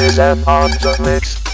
Is at on the mix.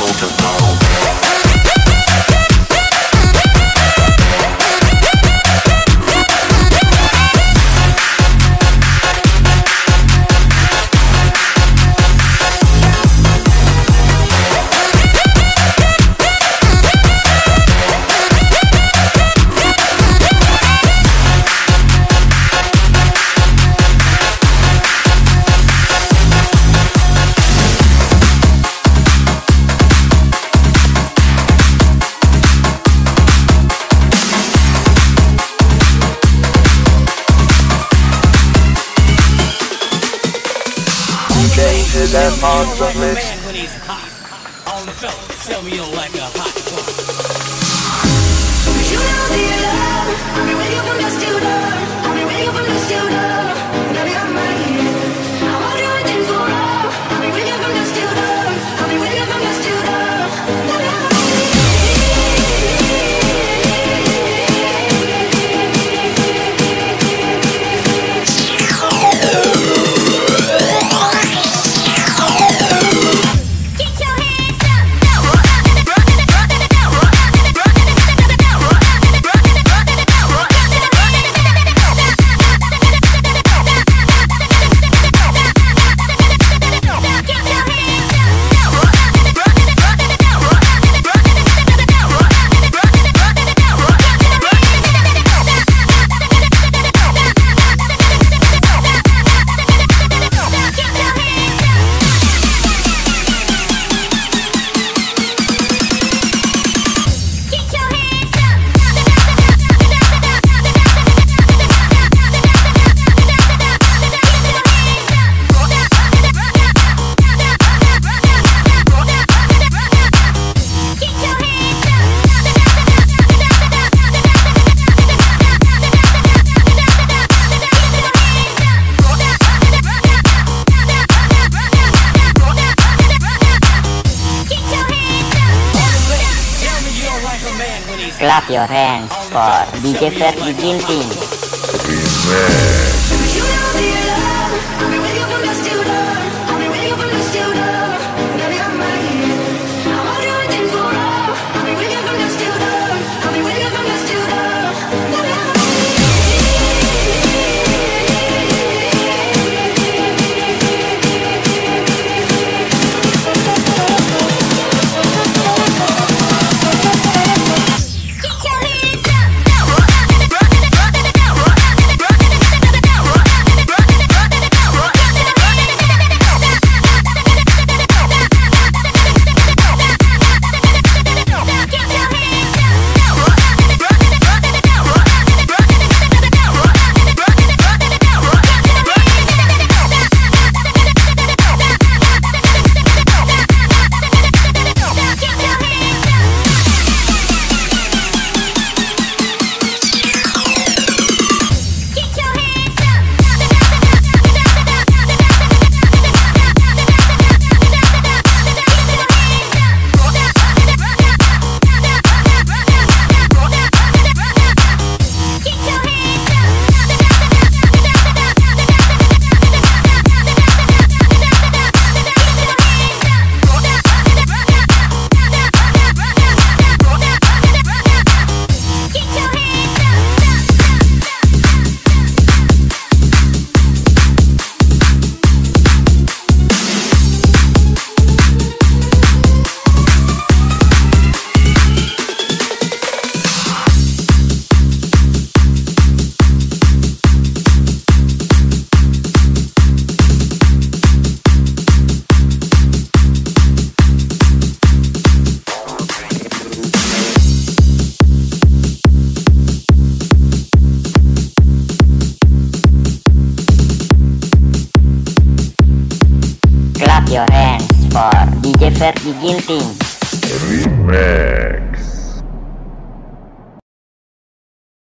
cult of power. that like bitch. clap your hands for DJ Fergie Guilty. Amen.